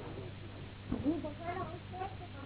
Thank you.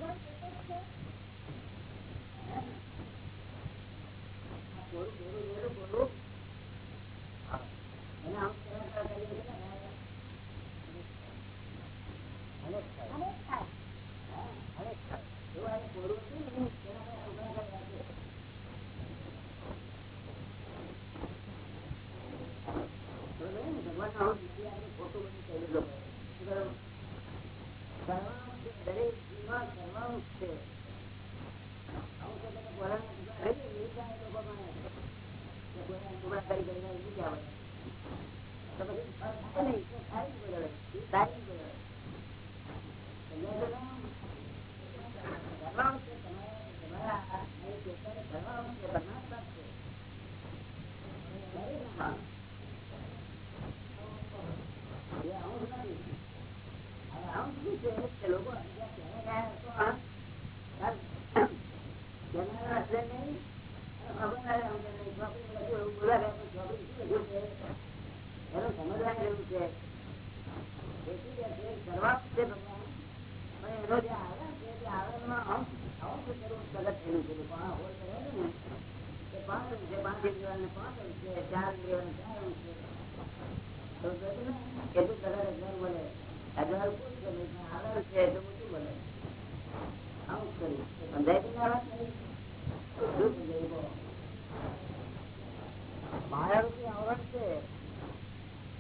માયારૂપી આવરણ છે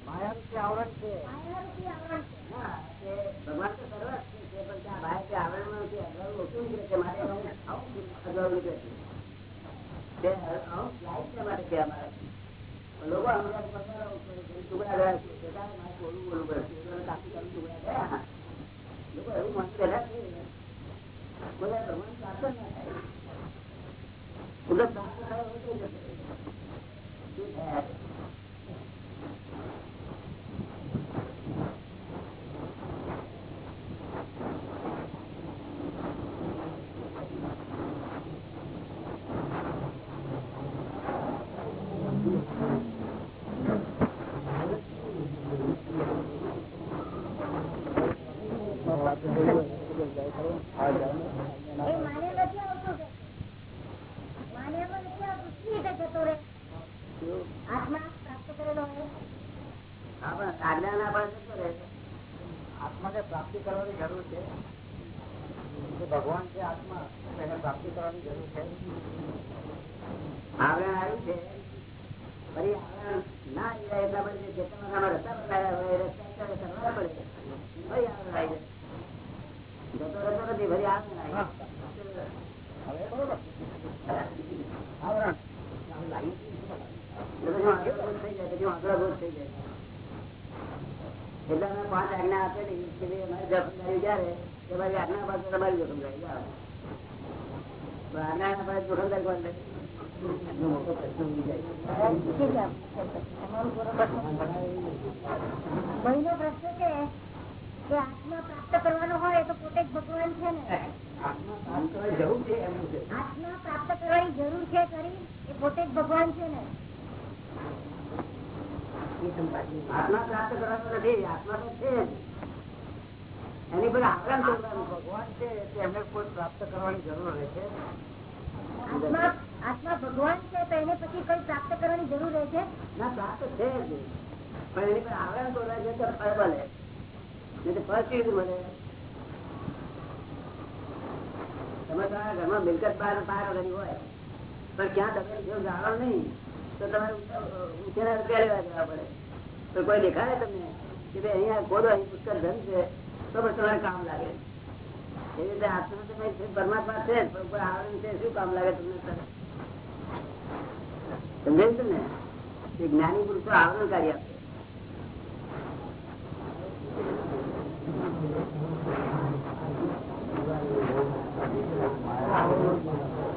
માયારૂપી આવરણ છે ભગવાન તો સર્વ છે પણ ત્યાં બહાર જે લોકો એવું મન પહેલા છે બધા ભગવાન ના થાય. ઉલટ પ્રાપ્ત થાય એવું થઈ જશે શું થાય આત્મા પ્રાપ્ત કરેલો હોય હા પણ આજ્ઞા ના પાડે તો રહે આત્માને પ્રાપ્તિ કરવાની જરૂર છે. ભગવાન છે આત્મા પ્રાપ્તિ કરવાની જરૂર છે. આવરણ આવ્યું છે. ફરી આવરણ ના એટલા માટે ચેતનામાં રસ્તા બતાવ્યા હોય રસ્તા કરવા પડે ફરી આવરણ આવી જાય જતો રહેતો નથી ફરી આવરણ આવી બરોબર. આવરણ. પછી આગળ થઈ જાય પછી આગળ થઈ જાય. એટલે અમે પાંચ આજ્ઞા આપેલી કે ભાઈ અમારી જોખમદારી જ્યારે કે ભાઈ આજ્ઞા પાસે તમારી જોખમદારી જાઓ. આજ્ઞા પાસે જોખમદારી કોણ મહિનો પ્રશ્ન છે કે આત્મા પ્રાપ્ત કરવાનો હોય તો પોતે જ ભગવાન છે ને. આત્મા પ્રાપ્ત કરવાની જરૂર છે કરી પ્રાપ્ત કરવાની જરૂર છે એ પોતે જ ભગવાન છે ને. આત્મા પ્રાપ્ત કરવાનું નથી આત્મા તો છે. એની ભગવાન છે એમને કોઈ પ્રાપ્ત કરવાની જરૂર રહે છે? આત્મા આત્મા ભગવાન છે તો એને પછી કઈ પ્રાપ્ત કરવાની જરૂર રહે છે? ના પ્રાપ્ત છે પણ એની પર આવરણ તોડવા છે તો ફળ મળે. નહીં તો ફળ મળે? તમે તમારા ઘરમાં મિલકત બાર બાર કરી હોય. પણ ક્યાં તમે જો જાણો નહીં. કોઈ દેખાડે તમને? કે ભાઈ અહીંયા ખોદો, અહીં પુષ્કર ધન છે. તો પણ તમારે કામ લાગે. એવી રીતે આત્મા તો પરમાત્મા છે આવરણ છે શું કામ લાગે તમને? સમજાય છે તમને જ્ઞાની પુરુષો આપે આવરણ કાઢવા માટે શું કરવું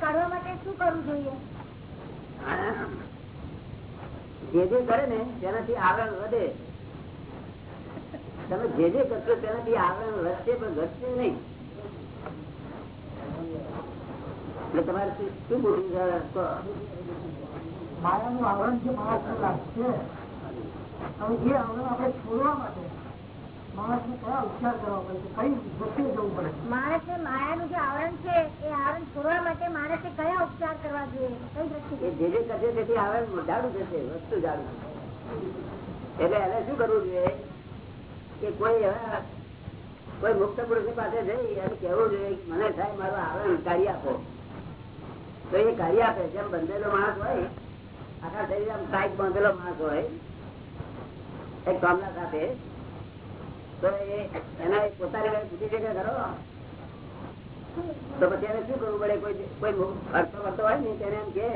કાઢવા માટે શું કરવું જોઈએ? જે જે કરે ને, તેનાથી આવરણ વધે. તમે જે જે કરશો, તેનાથી આવરણ વધશે પણ ઘટશે નહીં. એટલે તમારે શું બોલવું છે? માયાનું આવરણ જે માણસ છે હવે એ આવરણ આપણે છોડવા માટે માણસને કયા કરવા કઈ વસ્તુએ જવું પડે માણસ માયાનું જે આવરણ છે એ આવરણ છોડવા માટે માણસે કયા ઉપચાર કરવા જોઈએ? કઈ એ જે જે કરશે તેથી આવરણ જાડું થશે વસ્તુ જાડું એટલે એને શું કરવું જોઈએ? કે કોઈ એવા કોઈ મુક્ત પુરુષ પાસે જઈ અને કેવું જોઈએ મને સાહેબ મારું આવરણ કાઢી આપો. તો એ કાઢી આપે. જેમ બંધેલો માણસ હોય, આખા શરીર આમ સાઈડ બાંધેલો માણસ હોય, એક કામના સાથે, તો એના પોતાની વાત પૂછી શકે ખરો તો પછી એને શું કરવું પડે? કોઈ ફરતો કરતો હોય ને, તેને એમ કે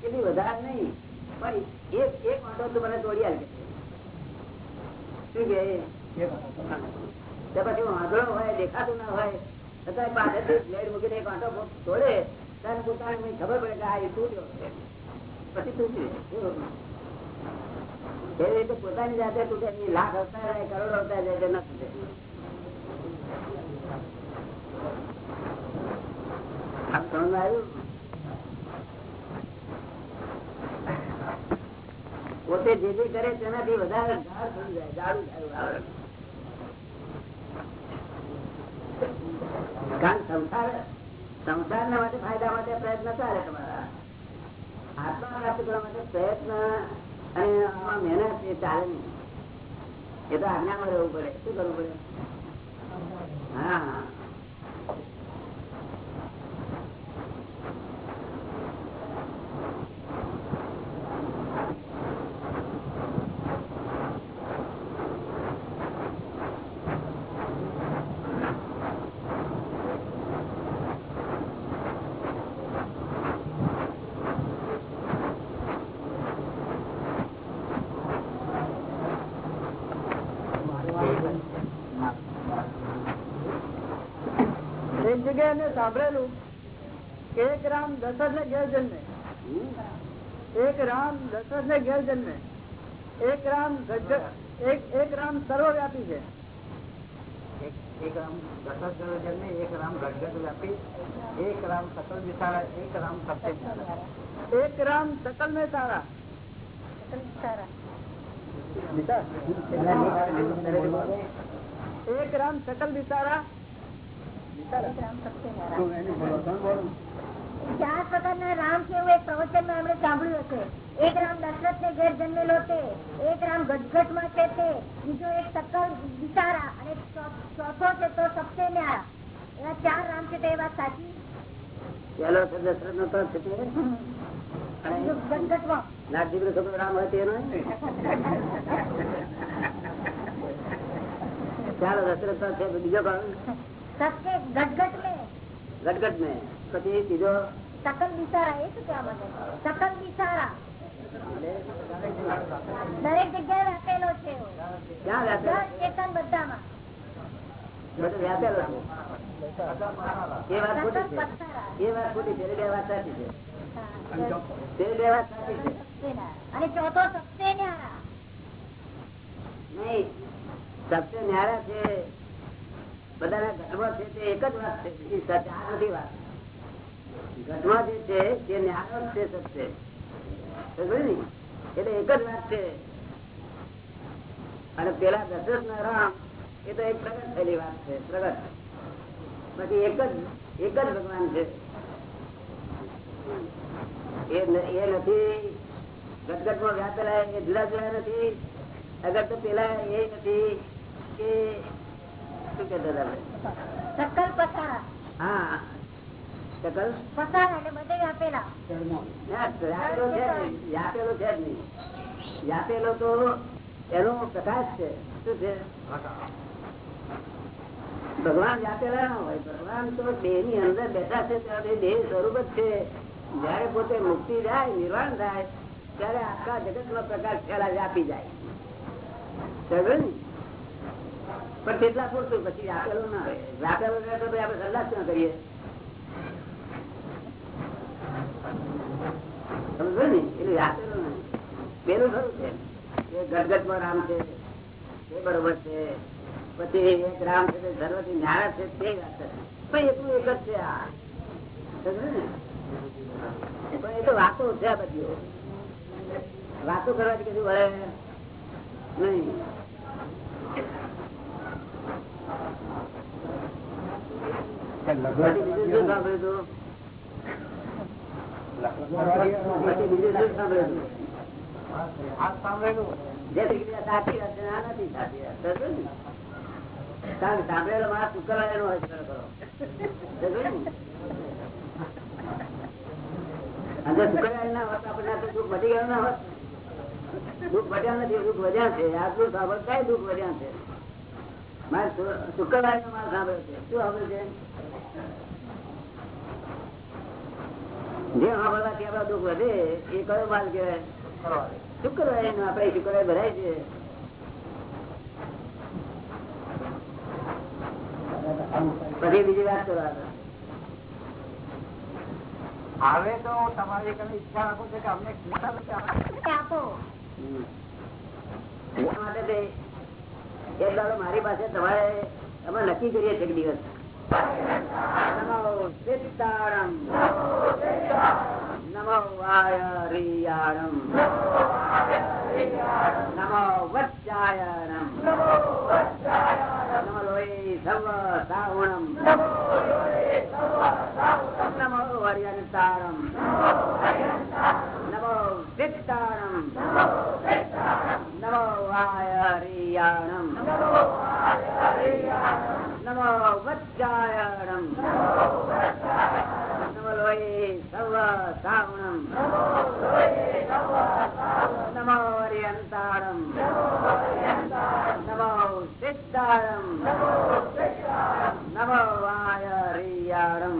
કે વધારે નહીં, પણ એક એક વાંધો તું મને તોડી આવી શું કે પછી વાંધો હોય, દેખાતું ના હોય છતાં પાછળથી બ્લેડ મૂકીને એક વાંધો તોડે. ત્યારે પોતાને ખબર પડે કે આ એ શું પછી તૂટ્યું એવી રીતે પોતાની જાતે તૂટે લાખ આવતા જાય કરોડ અવતાર જાય પોતે જે જે કરે તેનાથી વધારે ગાઢ થઈ જાય જાડું જાડું આવરણ કારણ સંસાર. સંસારના માટે ફાયદા માટે પ્રયત્ન ચાલે તમારા આત્મા પ્રાપ્ત કરવા માટે પ્રયત્ન અને મહેનત એ ચાલે નહીં. એ તો આજ્ઞામાં રહેવું પડે. શું કરવું પડે? હા એક જગ્યાએ મેં સાંભળેલું એક રામ દશરથ ને ઘેર જન્મે એક રામ દશરથ ને ઘેર જન્મે એક રામ એક રામ સર્વવ્યાપી છે એક રામ દશરથ જન્મે એક રામ ગડગડ વ્યાપી એક રામ સકલ વિશાળ એક રામ સત્ય એક રામ સકલ સારા એક રામ સકલ વિચારા ચાર પ્રકારના રામ છે એવું એક પ્રવચનમાં એમણે સાંભળ્યું હશે. એક રામ દશરથ ને ઘેર જન્મેલો તે એક રામ ગટગટમાં છે તે બીજો એક સકલ વિચારા અને ચોથો છે તો સપ્તે ન્યારા. એવા ચાર રામ છે તે વાત સાચી? પેલો છે દશરથ નો તો છે તે. અને બીજું ગટગટમાં નાગજીવ નો છોકરો રામ હોય તેનો ચાલો દશરથ છે બીજો કોણ સબસે ગટગટ में। ગટગટ ને પછી બીજો સકલ બિચારા એ શું કહેવા માંગે સકલ બિચારા દરેક જગ્યાએ વ્યાપેલો છે ચેતન બધામાં અને ચોથો સબસે ન્યારા નહીં સબસે ન્યારા છે બધાના છે એટલે એક જ વાત છે. અને પેલા દશરથ ના રામ એ તો એક પ્રગટ થયેલી વાત છે, પ્રગટ. પછી એક જ એક જ ભગવાન છે. એ નથી ગટગટમાં વ્યાપેલા એ જુદા જુદા નથી. અગર તો પેલા એ નથી કે શું કેતા હતા આપણે? પસારા. હા. શકલ પસારા એટલે બધે આપેલા ના, છે જ નહીં. વ્યાપેલો છે જ નહીં. વ્યાપેલો તો એનો પ્રકાશ છે. શું છે? ભગવાન વ્યાપેલા ના હોય. ભગવાન તો દેહની અંદર બેઠા છે ત્યારે દેહ સ્વરૂપ જ છે. જયારે પોતે મુક્તિ જાય નિર્વાણ થાય ત્યારે આખા જગત નો પ્રકાશ ફેલા વ્યાપી જાય. સમજ્યો ને? પણ કેટલા પૂરતું પછી વ્યાપેલો ના હોય વ્યાપેલો તો આપણે સલાહ શું કરીએ? સમજો ને? એટલે રાખેલો પેલું ખરું છે. એ ગટગટમાં રામ છે. એ બરોબર છે. પછી એક રામ છે તે સર્વથી ન્યારા છે, તે વાત પણ એટલું એક જ છે આ. ને? પણ એ તો વાતો છે આ બધી. વાતો કરવાથી કશું વળે નહીં. સાંભળેલો માણસ હોય ખરો ખરો. અને જો ના હોત આપણને આ તો દુઃખ વધી ગયું ના નથી, દુઃખ વધ્યા છે આટલું સાંભળ કઈ દુઃખ વધ્યા છે શુક્રવારે માલ સાંભળ્યો છે. શું સાંભળ્યું છે? જે સાંભળવાથી આપડા દુઃખ વધે એ કયો માલ કહેવાય? શુક્રવારે આપડે શુક્રવારે ભરાય છે. પછી બીજી વાત કરો આગળ. હવે તો તમારી કઈ ઈચ્છા રાખું છે કે અમને આપો. માટે એક મારી પાસે તમારે અમે નક્કી કરીએ છીએ દિવસ. નમો સિદ્ધાણમ નમો વાયરિયાણમ નમો વચ્ચાયણમ નમો લોહી સવ સાવણમ નમો વર્યંતાણમ નમો સિદ્ધાણમ નમો વાયરિયાણમ નમો વચ્ચાયણમ નમો લોહી સવ સાવણમ નમો વર્યંતાણમ નમો સિદ્ધાણમ નમો વાયરિયાણમ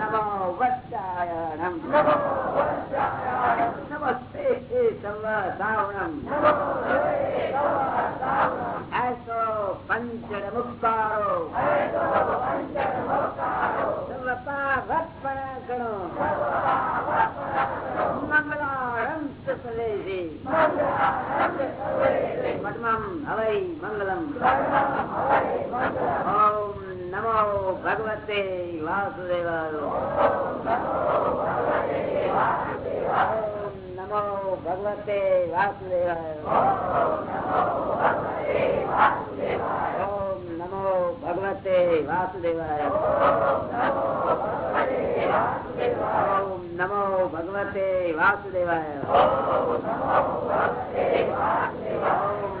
નમો सर्ववत्सायणम् नमस्ते सर्वसावणम् ऐसो पञ्चमुक्तारो सर्वपावत्पराकणो मङ्गलारं च प्रदेशे पद्मम् हवै मङ्गलम् ॐ નમો ભગવતે વાસુદેવાય ઓમ નમો ભગવતે વાસુદેવાય ઓમ નમો ભગવતે વાસુદેવાય ઓમ નમો ભગવતે વાસુદેવાય ઓમ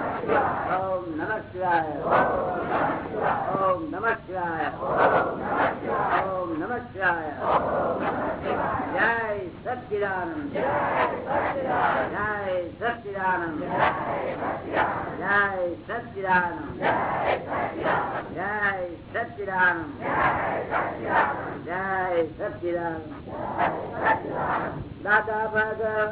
ઓમ નમઃ શિવાય. ઓમ નમઃ શિવાય. ઓમ નમઃ શિવાય. જય સચ્ચિદાનંદ જય સચ્ચિદાનંદ જય સચ્ચિદાનંદ જય સચ્ચિદાનંદ જય સચ્ચિદાનંદ દાદા ભગવાન.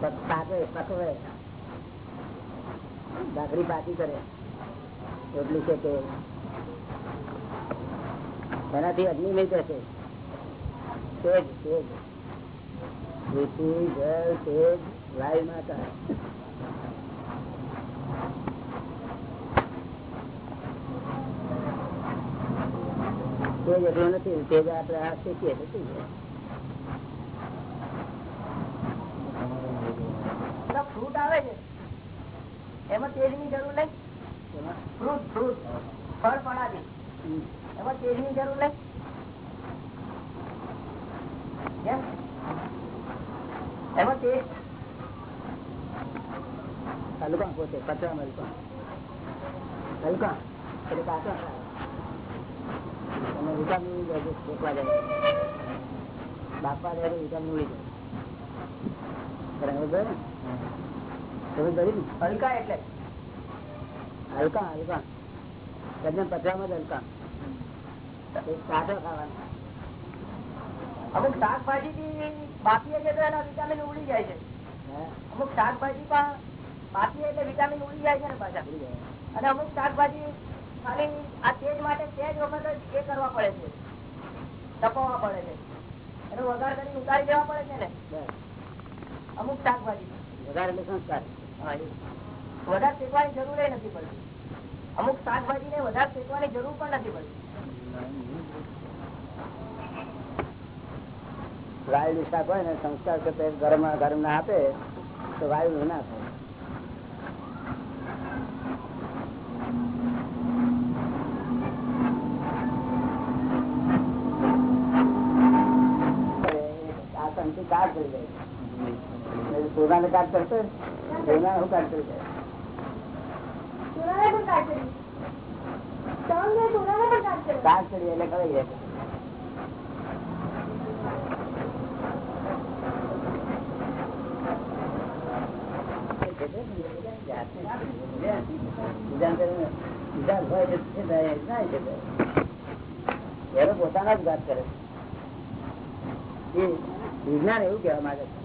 પક- પાકે પકવે ભાખરી પાકી કરે રોટલી છે કે એનાથી અગ્નિ નહીં થશે તેજ તેજ પૃથ્વી જળ તેજ વાયુ માતા તેજ એટલું નથી તેજ આપણે આ શીખીએ તો જાય ફ્રૂટ આવે છે. એમાં તેજની જરૂર નહીં. ફ્રૂટ ફ્રૂટ ફળ ફળાદી. એમાં તેજની જરૂર નહીં. કેમ એમાં તેજ હલકા પોતે? પતરામાં હલકા હલકા એટલે પાછા. અને વિટામિન જાય? બાપા જાય વિટામિન ઉડી જાય. બરાબર? હલકા એટલે. હલકા હલકા. તદ્દન પતરામાં જ હલકા. એ કાચો અમુક શાકભાજી થી બાફીએ છે તો એના વિટામિન ઉડી જાય છે. અમુક શાકભાજી પણ બાફીએ એટલે વિટામિન ઉડી જાય છે ને પાછા. અને અમુક શાકભાજી ખાલી આ તેજ માટે તેજ વખત જ એ કરવા પડે છે. તપવા પડે છે. એનો વઘાર કરીને ઉતારી દેવા પડે છે ને. અમુક શાકભાજી. વધારે સંસ્કાર. વધારે શીખવાની જરૂર નથી પડતી. અમુક શાકભાજી ને વધારે શીખવાની જરૂર પણ નથી પડતી. વાયુ શાક હોય ને સંસ્કાર કરતા ગરમ ગરમ ના આપે તો વાયુ ના થાય. આ સંતિ કાળ કરી જાય સોનાને કાટ કરશે સોના હું કાટ કરી એટલે પોતાના જ વાત કરે. વિજ્ઞાન એવું કહેવા માંગે છે.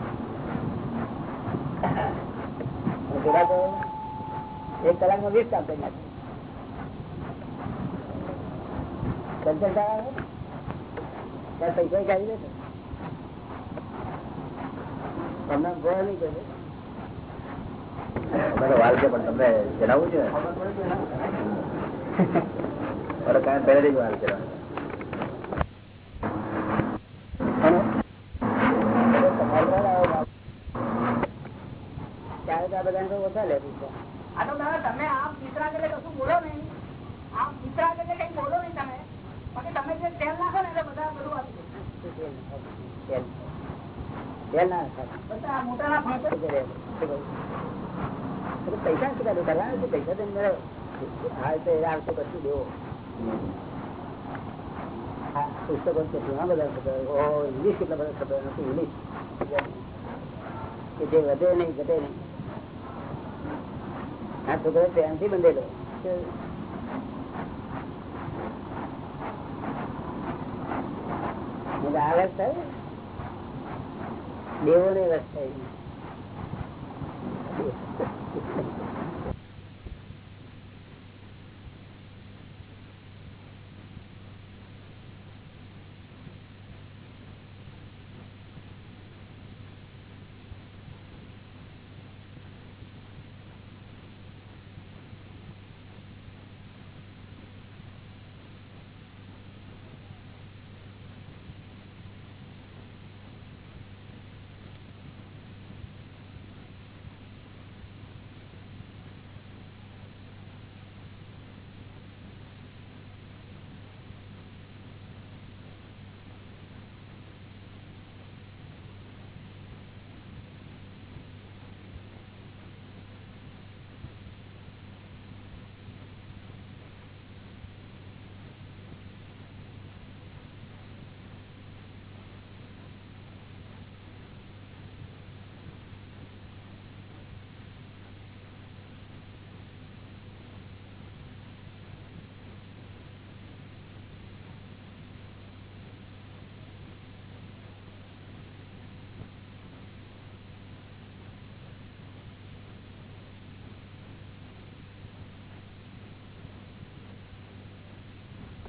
પેલા તો એક કલાકમાં વીસ કામ કરી નાખે સંકલ્પના આવે ને, ત્યારે પૈસા કાઢી દે તમને ગોળ નહીં કરે. તમારો વાલ છે પણ તમને જણાવવું છે? કાંઈ પહેલેથી જ વાલ છે. બધાને તો ઓછા લે પૈસા. આ તો દાદા તમે આમ ચિત્રાગ એટલે કશું બોલો નહીં આમ ચિત્રાગ એટલે કઈ બોલો નહીં તમે બાકી તમે જે તેલ નાખો ને એટલે બધા બધું આપી દે. તેલ તેલ તેલ ના ખાય. બધા આ મોટાના ફણસે શું કરે? શું કહ્યું? એટલે પૈસા શું કરે? કરવાના છે પૈસા તો મેળવો. હા તો એ આવશે પછી દેવો હા પુસ્તકો કેટલા બધા ખબર ઓ ઇંગ્લિશ કેટલા બધા ખબર નથી ઇંગ્લિશ કે જે વધે નહીં ઘટે નહીં આ છોકરો પ્રેમથી બંધેલો. આવે થાય? દેવો ને રસ થાય.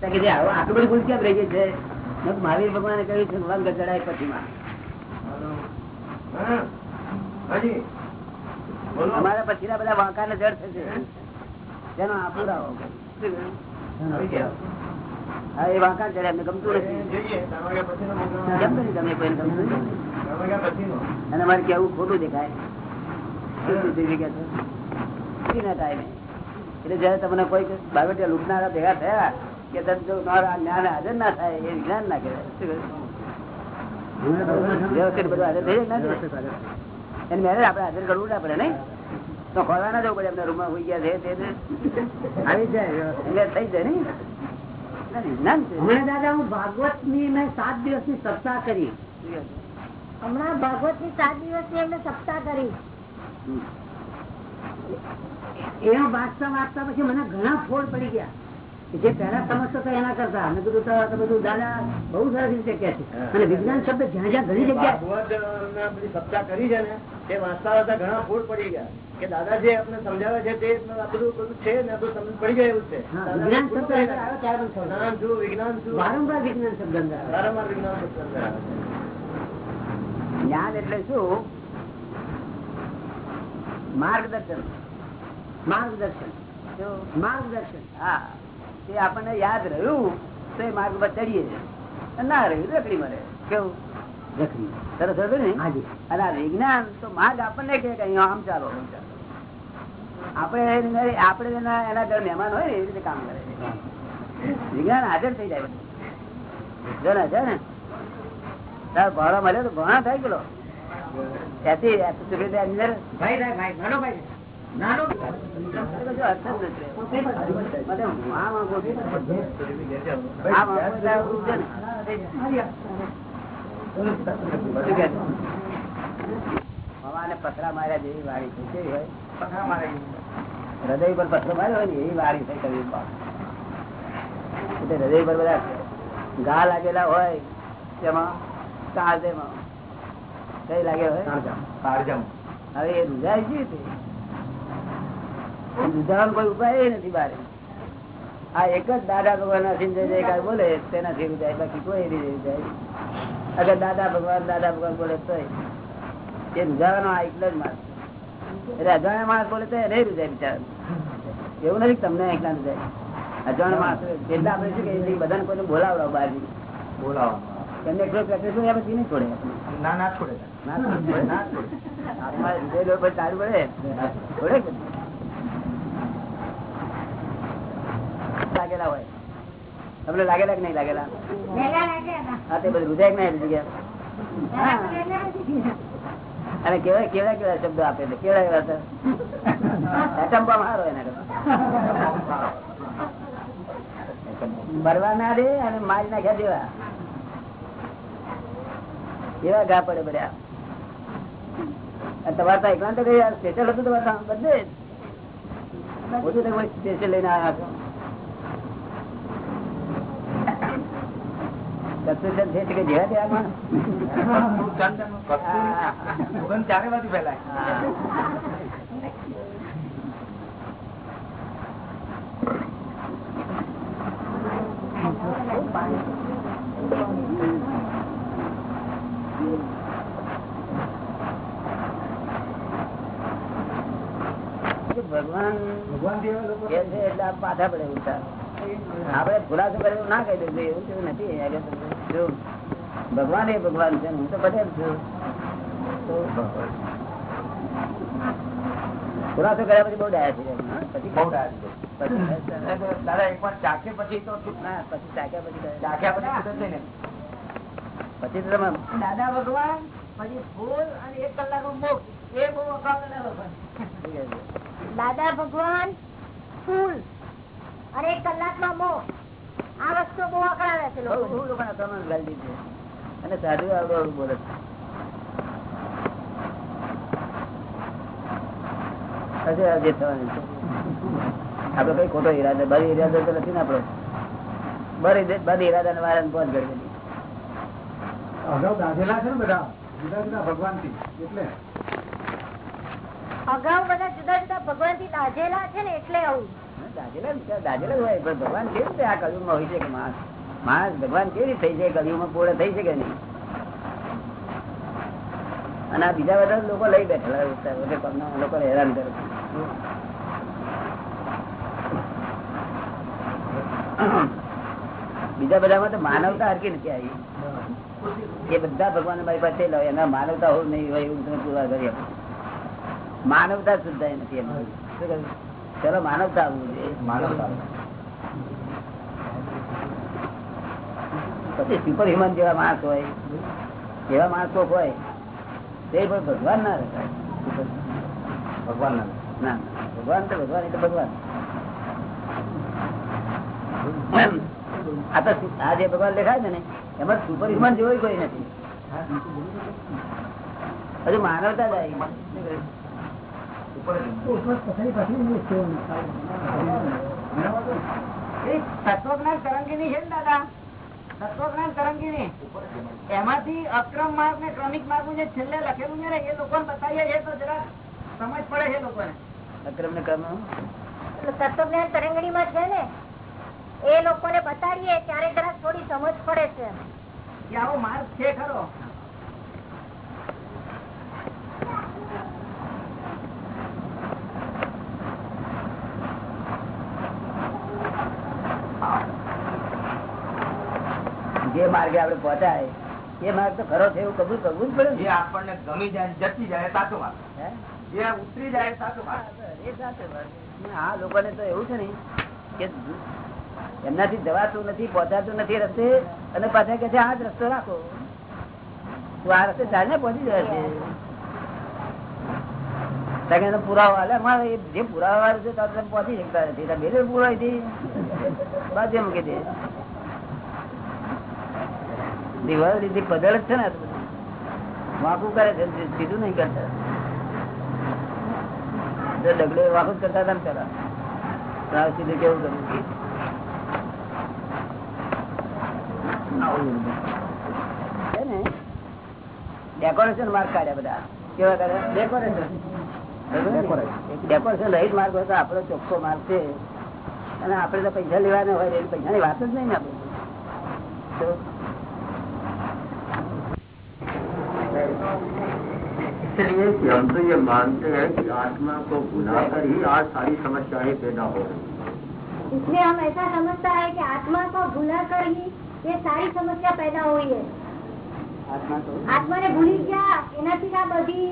કે આટલું બધું ભૂલ કેમ રહી ગઈ છે? મહાવીર ભગવાને કહ્યું છે વંગ ચડાય પછીમાં અમારા પછીના બધા વાંકા ને જડ થશે. તેનો આપુરાવો. હા એ વાંકા ચડે અમને ગમતું નથી. કેમ કરી તમે કોઈ ગમતું? અને મારે કેવું ખોટું દેખાય? ટાઈમે એટલે જયારે તમને કોઈ બાબતિયા લૂંટનારા ભેગા થયા કે જ્ઞાન હાજર ના થાય એ જ્ઞાન ના કહેવાય. બધું હાજર કરવું ના પડે નઈ તો ખોલવા ના જવું પડે એમના રૂમમાં હોઈ ગયા છે. આવી જાય એટલે થઈ જાય ના, દાદા હું ભાગવતની મેં સાત દિવસની સપ્તાહ કરી. હમણાં ભાગવતની સાત દિવસની એમને સપ્તાહ કરી. એનો વાંચતા વાંચતા પછી મને ઘણા ફોડ પડી ગયા. જે પહેલા સમજતો હતો એના કરતા. મેં કીધું તો બધું દાદા બહુ સરસ રીતે કે છે. અને વિજ્ઞાન શબ્દ જ્યાં જ્યાં ઘણી જગ્યાએ બધી સપ્તાહ કરી છે ને તે વાંચતા વાંચતા ઘણા ફૂડ પડી ગયા. કે દાદા જે આપણે સમજાવે છે તે બધું બધું છે ને બધું સમજ પડી જાય એવું છે વિજ્ઞાન શબ્દ અંદર આવ્યો ત્યારે પણ ખબર. જ્ઞાન શું વિજ્ઞાન શું? વારંવાર વિજ્ઞાન શબ્દ વારંવાર વિજ્ઞાન શબ્દ અંદર આવે. છે. જ્ઞાન એટલે શું? માર્ગદર્શન. માર્ગદર્શન? માર્ગદર્શન. હા. તે આપણને યાદ રહ્યું તો એ માર્ગ પર ચડીએ ના રહ્યું રખડી મરે કેવું? સરસ હતું ને? અને આ વિજ્ઞાન તો માર્ગ આપણને કે કે અહીંયા આમ ચાલો આમ ચાલો. આપણે આપણે એના એના ઘર મહેમાન હોય ને એવી રીતે કામ કરે છે. વિજ્ઞાન હાજર થઈ જાય. જણા છે ને? તાર ભાડા મળ્યો તો ઘણા થાય ગયેલો ત્યાંથી અંદર ભાઈ ભાઈ ભાઈ ભાઈ. પથરા માર્યા જેવી વાળી છે. કેવી હોય? હૃદય પર પથરો માર્યો હોય ને એવી વાળી છે કવિ. એટલે હૃદય પર બધા ઘા લાગેલા હોય તેમાં કાળજેમાં કઈ લાગે હોય? હવે એ રૂજાય છે તે કોઈ ઉપાય નથી બારે. આ એક જ દાદા ભગવાન ના બોલે તેનાથી રૂઝાય બાકી કોઈ નહીં રૂઝાય અગર દાદા ભગવાન દાદા ભગવાન બોલે તો એ રૂઝાવાનો આ એકલો જ માણસ એટલે અજાણ્યા માણસ બોલે તો નહીં રૂઝાય બિચારા એવું નથી તમને એકલા રૂઝાય અજાણ માણસ એટલે આપણે શું કહીએ બધાને કોઈને બોલાવો. બહાર એમને એકલો પ્રેક્ટિસ હોય પછી નહીં છોડે. ના ના છોડે. ના છોડે. ના છોડે. ચાલુ પડે. છોડે કે? લાગેલા હોય. તમને લાગેલા કે નહીં લાગેલા? હા તે બધું રૂજાય ના જગ્યા અને કેવા કેવા કેવા શબ્દો આપે છે? કેવા એવા તો અચંબા મારો એના. મરવા ના રે અને મારી નાખ્યા દેવા એવા ઘા પડે બધા? તમારે તો એકલા તો કઈ સ્પેશિયલ હતું તમારે બધે. બધું તમે સ્પેશિયલ લઈને આવ્યા છો. સત્સંગ છે કે જેવા તેવા માણસ? ચારે બાજુ ફેલાય. ભગવાન ભગવાન એટલે પાછા પડે ઉલટા આપડે ખુલાસો કરેલું ના કહી દઉં એવું તેવું નથી ભગવાન એ ભગવાન છે હું તો પટેલ છું. ખુલાસો કર્યા પછી બહુ ડાયા થઈ જાય. પછી બહુ ડાયા પછી દાદા તમે ભગવાન પછી ફૂલ અને એક કલાકનું મોક્ષ એ બહુ? દાદા ભગવાન ફૂલ. અને એક કલાકમાં મો. આ વસ્તુ બહુ અકળાવે છે અને સાધુ આવડું આવડું બોલે છે. આપડે કઈ ખોટો ઈરાદો બધી ઈરાદો તો નથી ને આપડો બધી બધી ઈરાદા ને વારા પહોંચ ગઈ અગાઉ છે ને બધા? જુદા જુદા ભગવાનથી એટલે? અગાઉ બધા જુદા જુદા ભગવાનથી દાઝેલા છે ને એટલે આવું. હોય ભગવાન કેવી રીતે આ કલયુગમાં હોય છે કે માણસ માણસ ભગવાન કેવી રીતે થઈ જાય, કલયુગમાં પૂર્ણ થઈ શકે નહીં અને આ બીજા બધા લોકો લઈ બેઠેલા લોકોને હેરાન કરે. બીજા બધામાં તો માનવતા હરકી નથી આવી એ બધા ભગવાન મારી પાસે લાવે એના માનવતા હોવું નહીં હોય એવું તમે પૂરા કરી માનવતા સુધાય નથી એમ શું? ચલો માનવતા આવવું જોઈએ માનવતા પછી સુપર હ્યુમન જેવા માણસ હોય એવા માણસો હોય તે પણ ભગવાન ના રખાય ભગવાન ના ભગવાન તો ભગવાન એટલે ભગવાન. આ તો આ જે ભગવાન દેખાય છે ને એમાં સુપર હ્યુમન જેવો કોઈ નથી. હજુ માનવતા જ આવી. તત્વજ્ઞાન તરંગીની છે ને દાદા? તત્વજ્ઞાન તરંગીની. એમાંથી અક્રમ માર્ગ ને ક્રમિક માર્ગનું જે છેલ્લે લખેલું છે ને એ લોકો બતાવીએ છીએ તો જરા સમજ પડે છે લોકોને. અક્રમ ને કર્મ? તત્વજ્ઞાન તરંગણી માં છે ને એ લોકોને બતાડીએ ત્યારે જરા થોડી સમજ પડે છે. કે આવો માર્ગ છે ખરો જે માર્ગે આપડે પહોંચાય. એ માર્ગ તો ખરો છે એવું કબૂલ કરવું જ પડે જે આપણને ગમી જાય જતી જાય સાચો માર્ગ જે ઉતરી જાય સાચો માર્ગ એ સાચો માર્ગ આ લોકોને તો એવું છે ને કે એમનાથી જવાતું નથી પહોંચાતું નથી રસ્તે અને પાછા કે છે આ જ રસ્તો રાખો. તું આ રસ્તે ચાલીને પહોંચી જાય છે. પુરાવા જે પુરાવા વાળું છે પહોંચી શકતા નથી. હતી બાજુ મૂકી દે. દિવાળ લીધી પદળ જ છે ને વાંકું કરે છે સીધું નહીં કરતા. ડગલે વાહુ કરતા હતા ને પેલા. સીધું કેવું કર્યું? ડેકોરેશન માર્ક કાઢ્યા બધા. કેવા કાઢ્યા? ડેકોરેશન ડેકોરેશન રહિત માર્ગ હોય તો આપણો ચોખ્ખો માર્ગ છે. અને આપડે તો પૈસા લેવાના હોય એ પૈસાની વાત જ નહીં ને આપણે. कि हम तो ये मानते हैं कि आत्मा को भुलाकर ही आज सारी समस्याएं पैदा हो रही हैं। इसलिए हम ऐसा समझता है कि आत्मा को भूला कर ही ये सारी समस्या पैदा हुई है આત્મા તો આત્માને ભૂલી ગયા એનાથી આ બધી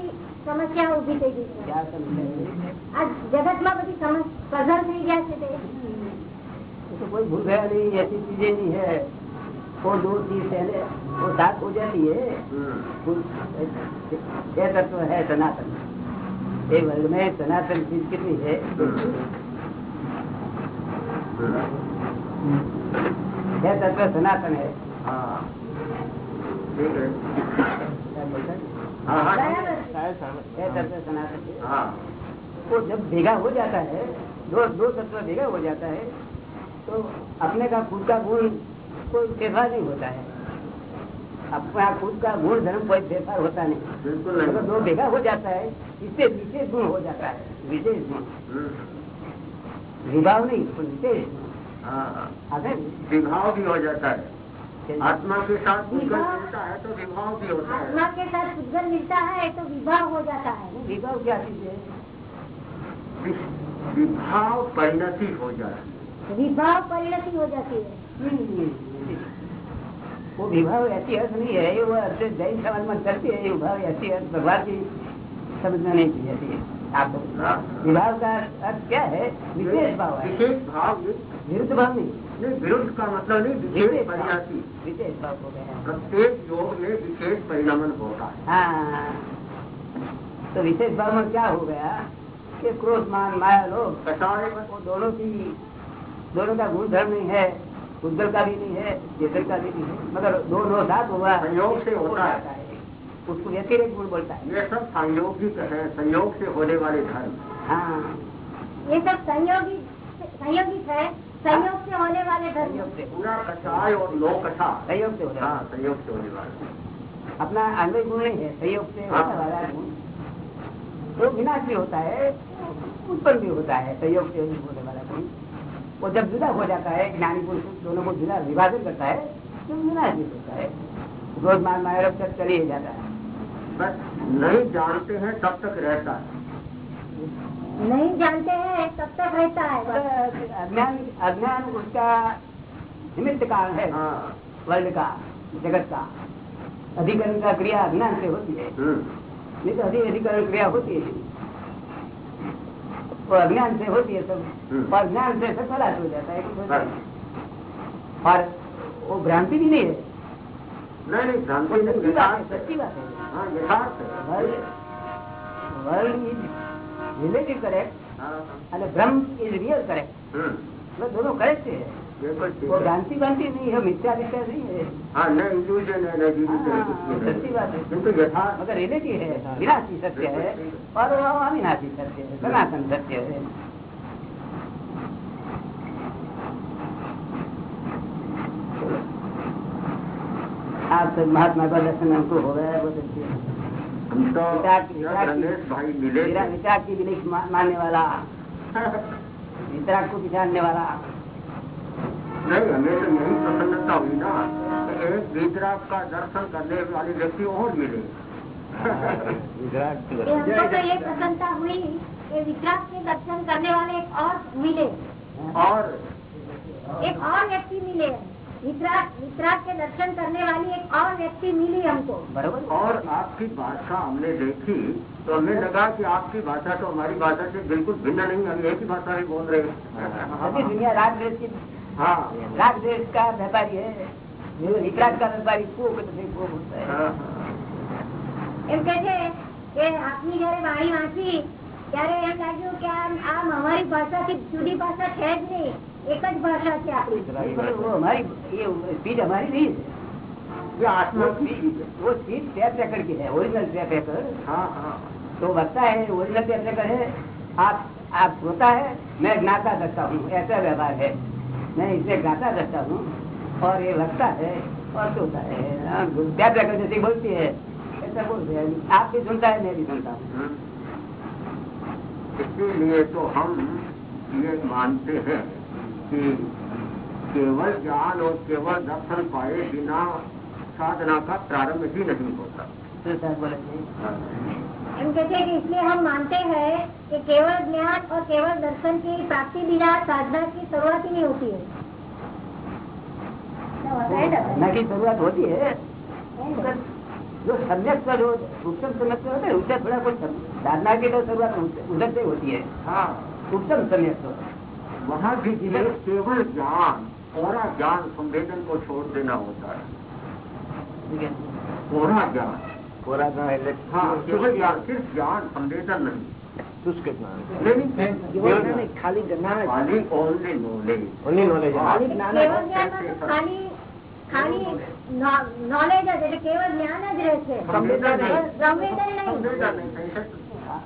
સમસ્યા ઉભી થઈ ગઈ છે ક્યાં સમજાય? આ જગતમાં બધી પઝલ થઈ ગયા છે તે तो कोई भूल गया नहीं ऐसी चीजें नहीं है वो दो चीज़ पहले वो सात हो जाती है। हम्म। ये तत्व तो है सनातन। ये वर्ग में सनातन चीज़ कितनी है? यह तत्व तो सनातन है। हाँ। हाँ, हाँ। तो जब भेगा हो जाता है दो दो तत्व भेगा हो जाता है तो अपने का खुद का गुण कोई फेरफार नहीं होता है। अपना खुद का गुण धर्म कोई फेरफार होता नहीं। बिल्कुल अगर दो भेगा हो जाता है इससे विशेष गुण हो जाता है। विशेष गुण। हम्म, विभाव नहीं विशेष गुण। हाँ हाँ। आते विभाव भी हो जाता है। आत्मा के साथ विभाव- मिलता है तो विभाव भी होता है। आत्मा के साथ उद्गल मिलता है तो विवाह हो जाता है। विभाव क्या चीज़ है? विभाव परिणति हो जाती है। विवाह परिणति हो जाती है। वो विभाव ऐसी अर्थ नहीं है ये वो अर्थ जैन समाज में चलती है ये विभाव ऐसी अर्थ भगवान की समझना नहीं चाहिए थी आपको। विभाव का अर्थ क्या है विशेष भाव है विशेष भाव विरुद्ध भाव नहीं विरुद्ध का मतलब नहीं विशेष विशेष भाव हो गया प्रत्येक योग में विशेष होता है हाँ तो विशेष भाव में क्या हो गया कि क्रोध मान माया लोग दोनों की दोनों का गुण धर्म नहीं है उज्जवल का भी नहीं है केसर का भी नहीं है मगर दो दोनों साथ हुआ संयोग से होता है। उसको व्यतिरिक्त गुण बोलता है। ये सब संयोगिक है संयोग से होने वाले धर्म। हाँ। ये सब संयोगी संयोगिक है संयोग से होने वाले धर्म। संयोग पूरा और लो कथा संयोग से हो रहा हाँ है संयोग से होने वाले। अपना अन्वय गुण नहीं है संयोग से हाँ। होने वाला गुण वो विनाश भी होता है उत्पन्न भी होता है संयोग से होने वाला गुण वो जब जुदा हो जाता है ज्ञानी पुरुष दोनों को जुदा विभाजन करता है तो विनाशित होता है। रोज मार मार तक चले ही जाता है। बस नहीं जानते हैं तब तक रहता है। नहीं जानते हैं तब तक रहता है। अज्ञान अज्ञान उसका निमित्त कारण है। हाँ। वर्ल्ड का जगत का। अधिकरण का क्रिया अज्ञान से होती है। हम्म, नहीं तो अधिक अधिकरण क्रिया होती है। अज्ञान से होती है सब और ज्ञान से सब खलास हो जाता है और वो भ्रांति भी नहीं है नहीं नहीं सच्ची बात है वर्ल्ड इज रिलेटिव करेक्ट અને ભ્રમ ઇઝ રિયલ કરેક્ટ એટલે दोनों करेक्ट है भ्रांति भ्रांति नहीं है मिथ्या मिथ्या नहीं है। हाँ है हाँ। सच्ची बात है। मगर रिलेटिव है विनाशी सत्य है और अविनाशी सत्य है सनातन सत्य है। आप तो महात्मा का दर्शन हमको हो गया है बहुत अच्छे तो विचार की- मा- मानने वाला। वितराग को पहचानने वाला। नहीं हमें तो यही प्रसन्नता हुई ना। कि एक वीतराग का दर्शन करने वाले व्यक्ति और मिले। हमको तो ये प्रसन्नता हुई कि के दर्शन करने वाले एक और मिले। और? एक और व्यक्ति मिले। विक्रांत के दर्शन करने वाली एक और व्यक्ति मिली हमको। बरोबर। और आपकी भाषा हमने देखी तो हमें लगा कि आपकी भाषा तो हमारी भाषा से बिल्कुल भिन्न नहीं हम एक ही भाषा में बोल रहे अभी हैं दुनिया की हाँ राग देश का व्यापारी है ये विकराग का व्यापारी को कहते थे, को बोलता है हाँ, એમ કે છે કે આપની જયારે વાણી વાંચી ત્યારે એમ લાગ્યું કે આમ આમ અમારી ભાષાથી જુદી ભાષા છે જ નહીં એક જ ભાષા છે આપણી नहीं, पर वो हमारी ये स्पीच हमारी नहीं है ये आत्मा वो की स्पीच चीज है वो स्पीच टैप रेकर्ड की है ओरिजिनल टैप रेकर्ड हाँ हाँ तो वक्ता है ओरिजिनल टैप रेकर्ड है आप आप श्रोता है मैं ज्ञाता सकता हूँ ऐसा व्यवहार है मैं इसे गाता रहता हूँ और ये लगता है और श्रोता है हाँ, टैप रेकर्ड बोलती है। ऐसा बोलते हैं। आप भी सुनता है मैं भी सुनता हूँ। हम्म। इसीलिए तो हम ये मानते हैं कि केवल ज्ञान और केवल दर्शन पाए बिना साधना का प्रारंभ ही नहीं होता। तो हम कहते हैं कि इसलिए हम मानते हैं कि केवल ज्ञान और केवल दर्शन की प्राप्ति बिना साधना की शुरुआत ही नहीं होती है। साधना की शुरुआत होती है। जो सम्यक पर उत्तम सम्यक होता तो है उससे थोड़ा कुछ साधना की तो शुरुआत उधर से होती है। हाँ। उत्तम सम्यक वहाँ भी जीवन केवल ज्ञान थोड़ा ज्ञान संवेदन को छोड़ देना होता है। ठीक थोड़ा ज्ञान। કોરા જ્ઞાન એટલે हाँ केवल ज्ञान सिर्फ ज्ञान संवेदन नहीं શુષ્ક જ્ઞાન नहीं કેવળ જ્ઞાન નહીં, ખાલી જ્ઞાન જ. खाली ओनली नॉलेज Only knowledge. ખાલી કેવળ જ્ઞાન જ્ઞાનમાં તો ખાલી ખાલી નોલેજ જ એટલે કેવળ જ્ઞાન જ રહે છે સંવેદન નહીં. સંવેદન નહીં संवेदन नहीं सही है?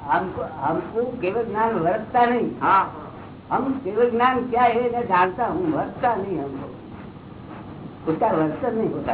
हमको हमको केवल ज्ञान वर्तता नहीं हाँ हाँ हम केवल ज्ञान क्या है मैं जानता हूँ वर्तता नहीं हमको उसका वर्तन नहीं होता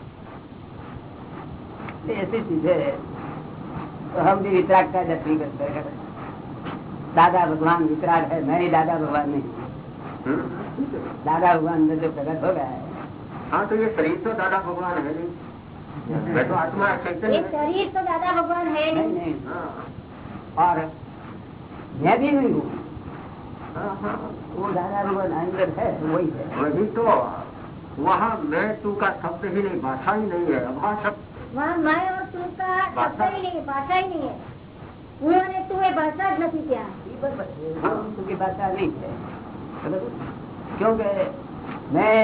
ऐसी चीज़ है। तो हम भी वितराग का दर्शन करते हैं दादा भगवान वितराग है मैं ही दादा भगवान नहीं? दादा भगवान अंदर जो प्रकट हो गया है। हाँ तो ये शरीर तो दादा भगवान है नहीं। मैं तो आत्मा ये शरीर तो दादा भगवान है नहीं। नहीं नहीं। हाँ। और मैं भी नहीं हूँ। हाँ हाँ। वो दादा भगवान अंदर है वही है। वही तो। वहाँ मैं तू का शब्द ही नहीं भाषा ही नहीं है। अभाषक वहाँ मैं और तू का शब्द ही नहीं है भाषा ही नहीं है હું અને તું એ ભાષા જ નથી ત્યાં ये बराबर है, वो उनकी भाषा नहीं है बराबर? क्योंकि मैं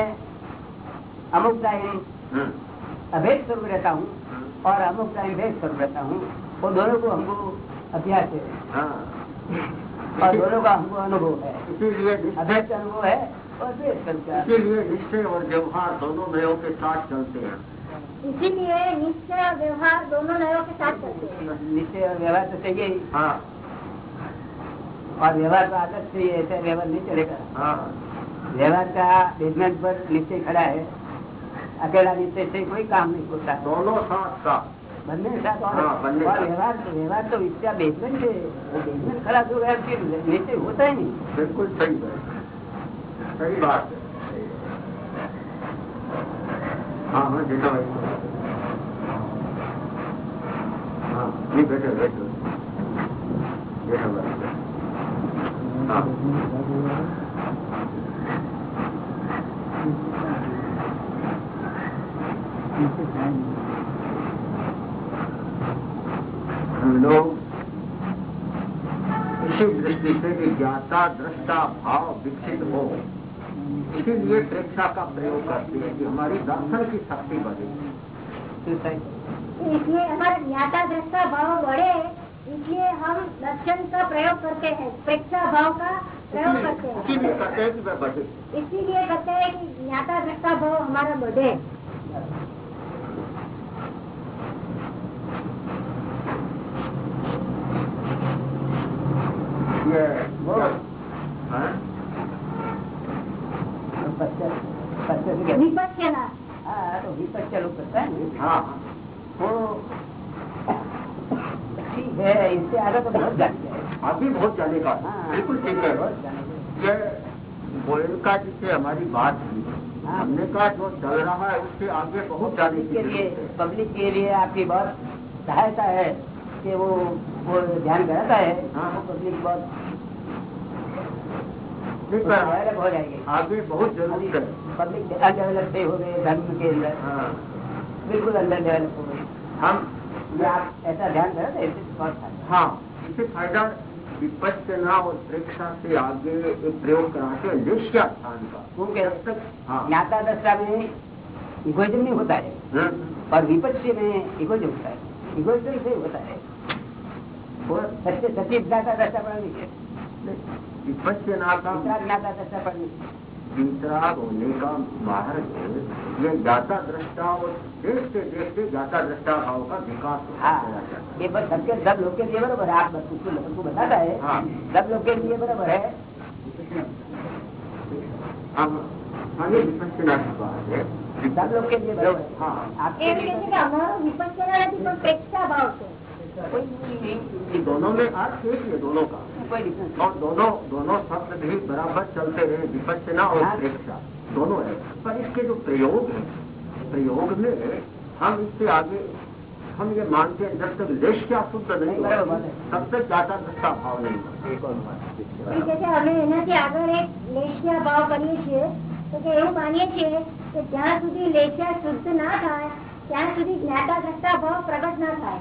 अमुक टाइम हम्म, अभेद स्वरूप रहता हूँ और अमुक टाइम भेद स्वरूप रहता हूँ वो दोनों को हमको अभ्यास है हाँ और दोनों का हमको अनुभव है इसीलिए अभ्यस्त अनुभव है और द्वेष करके अनुभव। इसीलिए निश्चय और व्यवहार दोनों नयों के साथ चलते हैं इसीलिए निश्चय और व्यवहार दोनों नयों के साथ हैं। निश्चय और व्यवहार तो चाहिए ही। हाँ। और व्यवहार का आदत चाहिए ऐसा व्यवहार नहीं चलेगा। हाँ। व्यवहार का बेसमेंट पर निश्चय खड़ा है। अकेला निश्चय से कोई काम नहीं होता। दोनों साथ का। हाँ। व्यवहार व्यवहार तो इसका बेसमेंट है। वो बेसमेंट खड़ा हो गया फिर निश्चय होता ही नहीं। बिल्कुल सही बात सही बात है हाँ हाँ जेठा भाई हाँ नहीं बैठे बैठे जेठा भाई हाँ हम लोग इसी दृष्टि से कि ज्ञाता दृष्टा भाव विकसित हो इसीलिए प्रेक्षा का प्रयोग करते हैं कि हमारी दर्शन की शक्ति बढ़े इसलिए हमारे ज्ञाता दृष्टा भाव बढ़े इसलिए हम दर्शन का प्रयोग करते हैं प्रेक्षा भाव का प्रयोग करते हैं। इसीलिए कहते हैं कि वह बढ़े इसीलिए कहते हैं कि ज्ञाता दृष्टा भाव हमारा बढ़े ये वो हाँ? पश्चात हाँ तो है हाँ। वो ठीक है इससे आगे तो बहुत अभी बहुत जानेगा हाँ। बिल्कुल ठीक है। ये गोयनका जी से हमारी बात हुई। हाँ। हमने कहा जो चल रहा है उससे आगे बहुत जाने के लिए पब्लिक के लिए आपकी बहुत सहायता है कि वो वो ध्यान कराता है। हाँ। पब्लिक बहुत हो। जाएगी। आगे बहुत ज़रूरी है। हो गए धर्म के अंदर। हाँ। बिल्कुल अंदर डेवलप हो गए हम आप ऐसा ध्यान करें तो ऐसे हाँ। इससे फ़ायदा विपक्ष ना और प्रेक्षा से आगे प्रयोग कराते हाँ। ज्ञाता दशा में इगोजम नहीं होता है। हम्म। और विपक्ष में इगोजम होता है। इगोजम से होता है। सच्चे सचिव ज्ञाता दशा पर नहीं है। विपक्ष ना का ज्ञाता दशा पर नहीं अंतराग होने का बाहर ये जाता दृष्टा और देखते देखते जाता दृष्टा भाव का विकास हाँ। ये बस सबके सब लोग के लिए बराबर आप बस उसको सबको बताता है सब लोग के लिए बराबर है सब लोग के लिए बराबर हाँ आपके पेक्षा भाव से છે કે અમારો વિપક્ષના નથી પણ પ્રેક્ષા ભાવ છે कोई नहीं- इन दोनों में अर्थ एक ही है दोनों का कोई डिफरेंस और दोनों दोनों शब्द भी बराबर चलते रहे विपक्षना और हाँ। प्रेक्षा दोनों है पर इसके जो प्रयोग है प्रयोग में हम इससे आगे हम ये मानते हैं जब तक देश क्या शुद्ध नहीं नहीं, बराबर बात होती है। तब तक जाता दृष्टा भाव नहीं होता એ કે છે અમે એનાથી આગળ એક લેશિયા ભાવ કરીએ છીએ તો કે એવું માનીએ છીએ કે જ્યાં સુધી લેશિયા શુદ્ધ ના થાય ત્યાં સુધી જ્ઞાતા દ્રષ્ટા ભાવ પ્રગટ ના થાય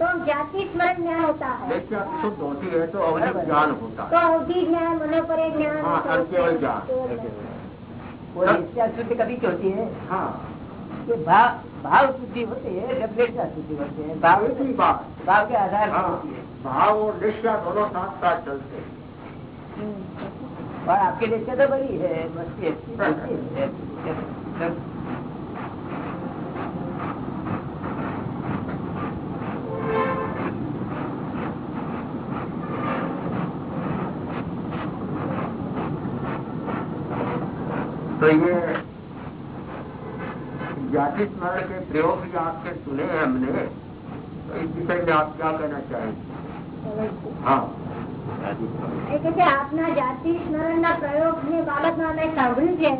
तो जाति स्मरण ज्ञान होता है। निष्ठा विशुद्ध होती है तो अवधि ज्ञान होता तो है अवधि ज्ञान मनोपरे ज्ञान हाँ, तो केवल ज्ञान। शुद्ध कभी होती है? हाँ। कि भाव भाव शुद्धि होती है जब लेस्या शुद्धि होती है? भाव एक ही बात। भाव के आधार पर हाँ होती है। भाव और निष्ठा दोनों साथ साथ चलते हैं। और आपके लेस्या तो बड़ी है बस्ती अच्छी बस्ती है सब- तो ये जाति स्मरण के प्रयोग भी आपके सुने हैं हमने तो इस विषय में आप क्या कहना चाहेंगे हाँ એ કે છે આપના जाति स्मरण ना प्रयोग ની બાબતમાં અમે સાંભળ્યું છે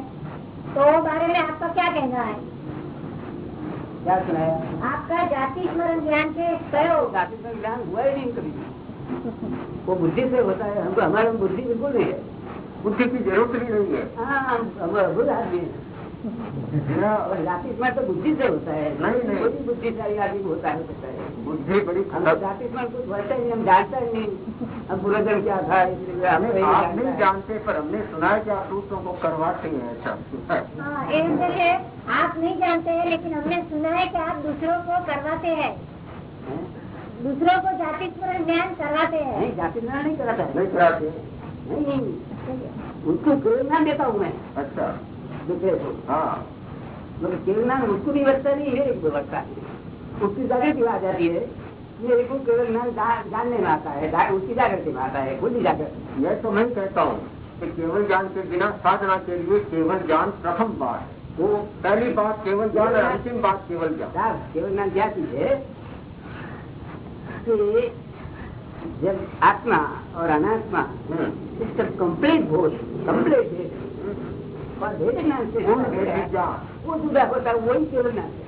તો बारे में आपका क्या कहना है क्या सुनाया आपका जाति स्मरण ज्ञान के प्रयोग जाति का ज्ञान हुआ ही नहीं कभी वो बुद्धि से होता है हमको हमारे में बुद्धि बिल्कुल नहीं है बुद्धि की जरूरत भी नहीं है हाँ हम हम अभूत आदमी हैं और जाति स्मरण तो बुद्धि से होता है नहीं, बुद्धिशाली आदमी होता है। बुद्धि बड़ी कुछ होता ही नहीं हम जानता ही नहीं हम क्या था इसलिए आप नहीं जानते पर हमने सुना है कि आप दूसरों को करवाते हैं ऐसा आप नहीं। जानते हैं लेकिन हमने सुना है कि आप दूसरों को करवाते हैं हैं? दूसरों को जाति स्मरण ज्ञान करवाते हैं नहीं जाति स्मरण नहीं कराता नहीं कराते नहीं उसको प्रेरणा देता हूँ मैं। अच्छा। दूसरे को हाँ। मगर केवल उसको भी नहीं है एक व्यवस्था उसकी जागृति आ जाती है को केवल जानने में आता है उसकी जागृति में आता है खुली जागृति यह तो मैं कहता हूँ कि केवल ज्ञान के बिना साधना के लिए केवल ज्ञान प्रथम बात वो पहली बात केवल ज्ञान और अंतिम बात केवल ज्ञान। केवल ज्ञान क्या चीज़ है? कि जब आत्मा और अनात्मा हम्म। इसका कंप्लीट भोज कंप्लीट है वो जुदा होता है वही केवल ज्ञान है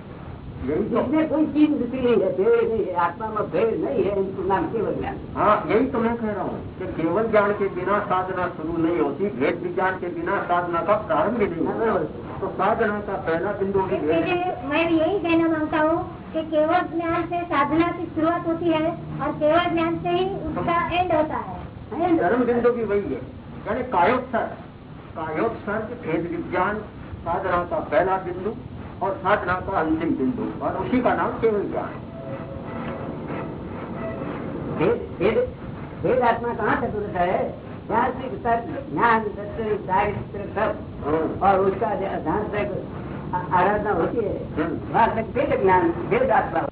यही तो जिसमें कोई चीज दूसरी नहीं है भेद नहीं है आत्मा में भेद नहीं है इनको नाम केवल ज्ञान हाँ यही तो मैं कह रहा हूँ कि केवल ज्ञान के बिना साधना शुरू नहीं होती भेद विज्ञान के बिना साधना का प्रारंभ भी नहीं होता तो साधना का पहला बिंदु भी भेद है। इसलिए मैं यही कहना मांगता हूँ कि केवल ज्ञान से साधना की शुरुआत होती है और केवल ज्ञान से ही उसका एंड होता है चरम बिंदु भी वही है यानी कायोत्सर कायोत्सर्ग भेद विज्ञान साधना का पहला बिंदु और साधना का अंतिम बिंदु और उसी का नाम केवल ज्ञान भेद आत्मा कहाँ होता है जहाँ से तक ज्ञान सब। और उसका जहाँ तक आराधना होती है हम्म। वहाँ तक भेद ज्ञान भेद आत्मा